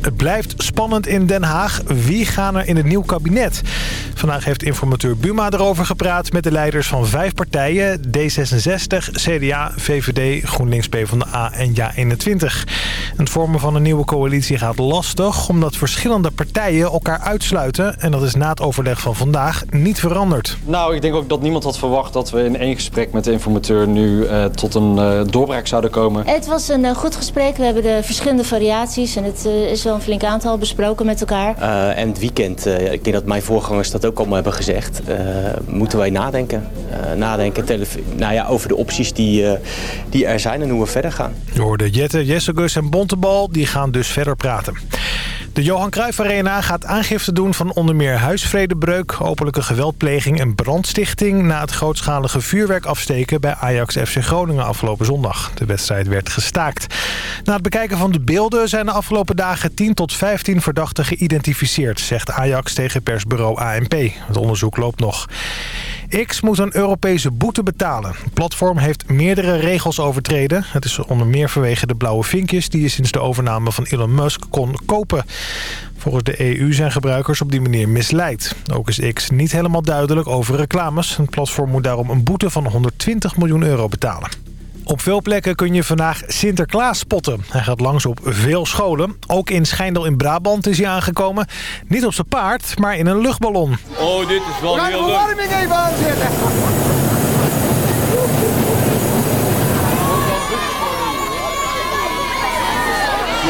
Het blijft spannend in Den Haag. Wie gaan er in het nieuw kabinet? Vandaag heeft informateur Buma erover gepraat met de leiders van vijf partijen. D66, CDA, VVD, GroenLinks, PvdA en JA21. Het vormen van een nieuwe coalitie gaat lastig... omdat verschillende partijen elkaar uitsluiten. En dat is na het overleg van vandaag niet veranderd. Nou, ik denk ook dat niemand had verwacht dat we in één gesprek met de informateur... nu uh, tot een uh, doorbraak zouden komen. Het was een uh, goed gesprek. We hebben de verschillende variaties en het is wel een flink aantal besproken met elkaar. Uh, en het weekend, uh, ik denk dat mijn voorgangers dat ook allemaal hebben gezegd, uh, moeten wij nadenken. nadenken nou ja, over de opties die, die er zijn en hoe we verder gaan. Je hoorde Jette, Jessegus en Bontebal, die gaan dus verder praten. De Johan Cruijff Arena gaat aangifte doen van onder meer huisvredebreuk, openlijke geweldpleging en brandstichting na het grootschalige vuurwerk afsteken bij Ajax FC Groningen afgelopen zondag. De wedstrijd werd gestaakt. Na het bekijken van de beelden zijn de afgelopen dagen 10 tot 15 verdachten geïdentificeerd, zegt Ajax tegen persbureau ANP. Het onderzoek loopt nog. X moet een Europese boete betalen. Het platform heeft meerdere regels overtreden. Het is onder meer vanwege de blauwe vinkjes die je sinds de overname van Elon Musk kon kopen. Volgens de EU zijn gebruikers op die manier misleid. Ook is X niet helemaal duidelijk over reclames. Het platform moet daarom een boete van 120 miljoen euro betalen. Op veel plekken kun je vandaag Sinterklaas spotten. Hij gaat langs op veel scholen. Ook in Schijndel in Brabant is hij aangekomen. Niet op zijn paard, maar in een luchtballon. Oh, dit is wel heel leuk. de verwarming even aanzetten.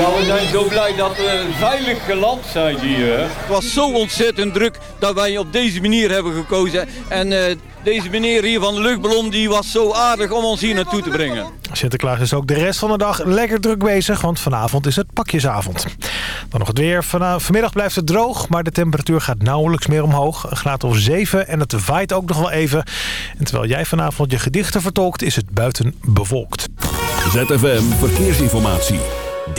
Ja, we zijn zo blij dat we veilig geland zijn hier. Het was zo ontzettend druk dat wij op deze manier hebben gekozen. En uh, deze meneer hier van de luchtballon die was zo aardig om ons hier naartoe te brengen. Sinterklaas is ook de rest van de dag lekker druk bezig, want vanavond is het pakjesavond. Dan nog het weer. Vanmiddag blijft het droog, maar de temperatuur gaat nauwelijks meer omhoog. Een graad of 7 en het waait ook nog wel even. En terwijl jij vanavond je gedichten vertolkt, is het buiten bewolkt. ZFM Verkeersinformatie.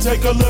take a look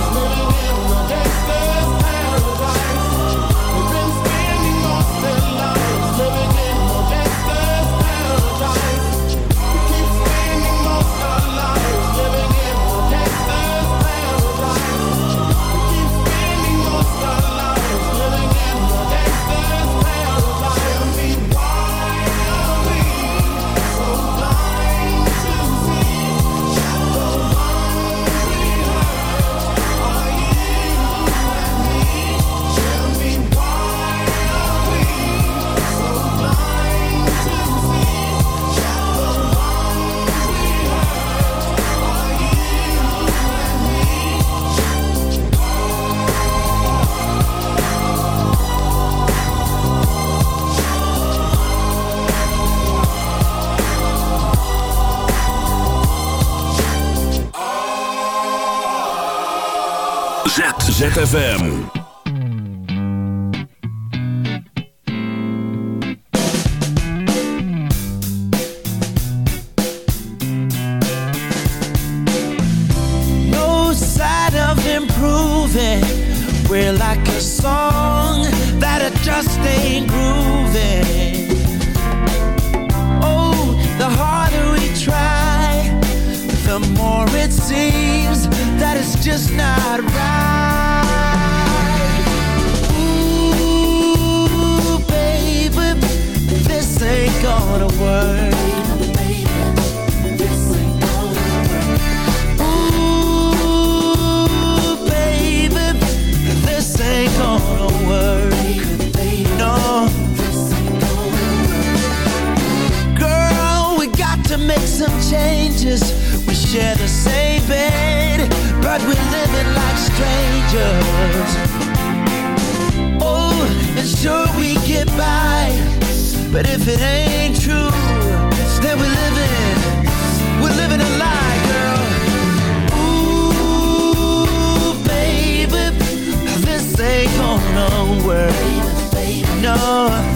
ZFM. Gonna work. No. Girl, we got to make some changes. We share the same bed, but we're living like strangers. Oh, and sure we get by, but if it ain't true, nowhere. No.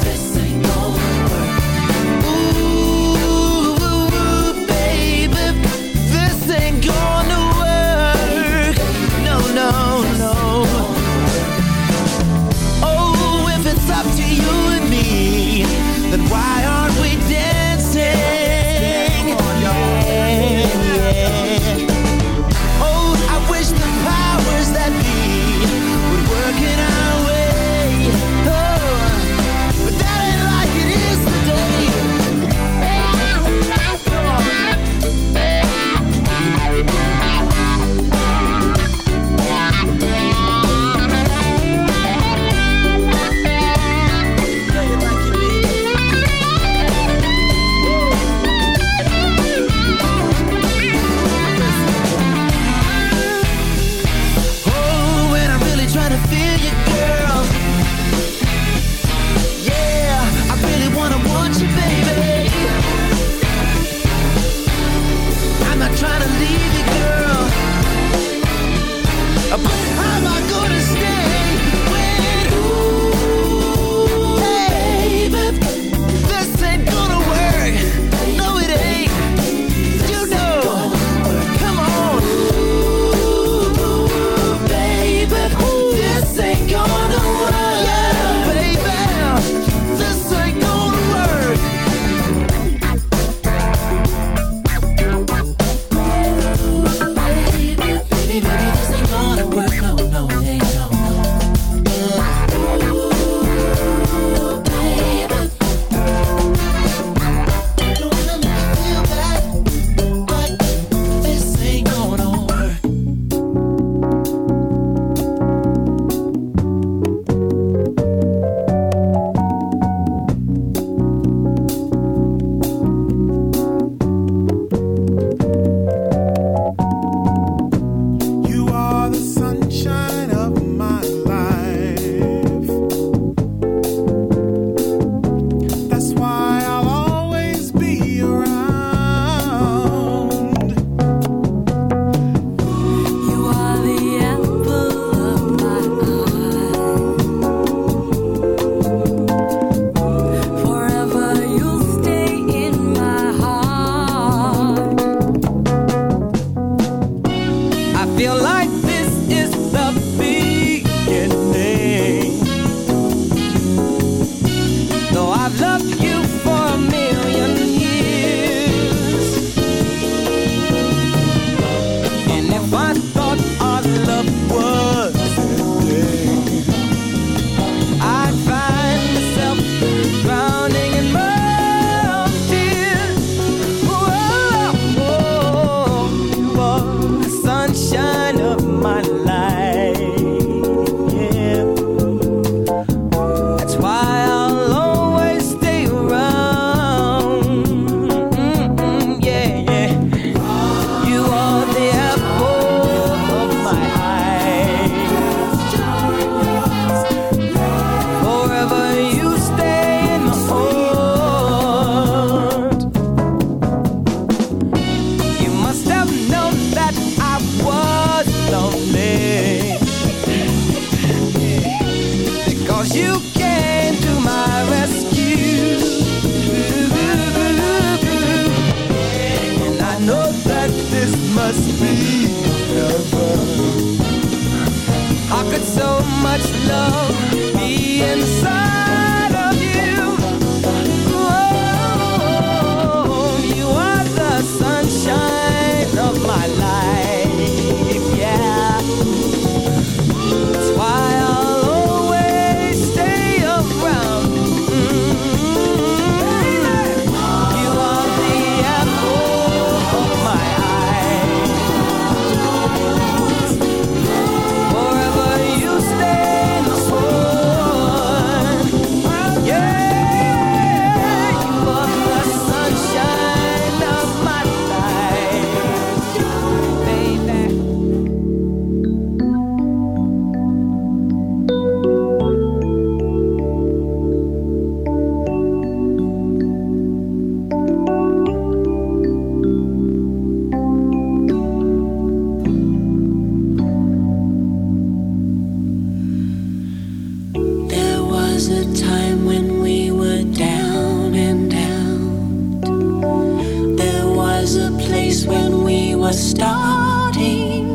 was starting.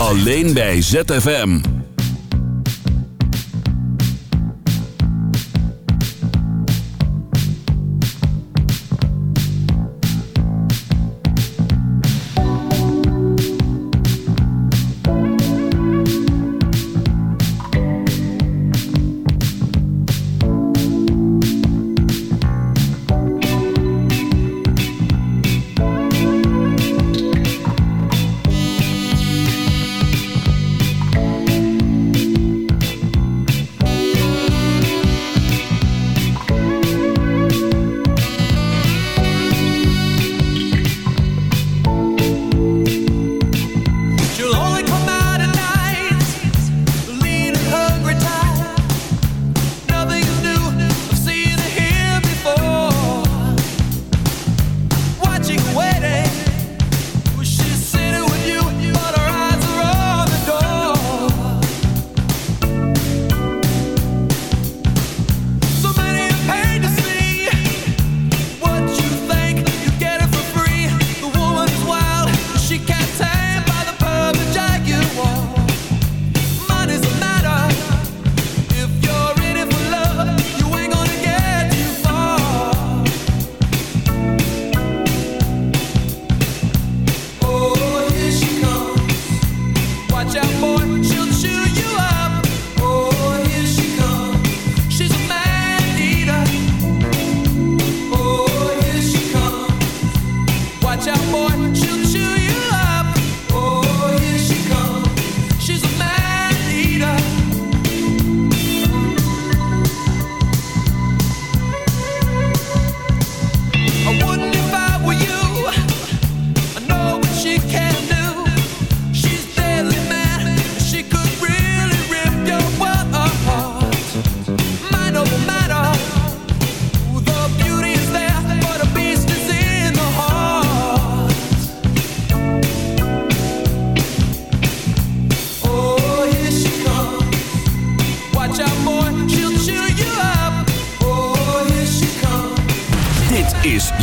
Alleen bij ZFM.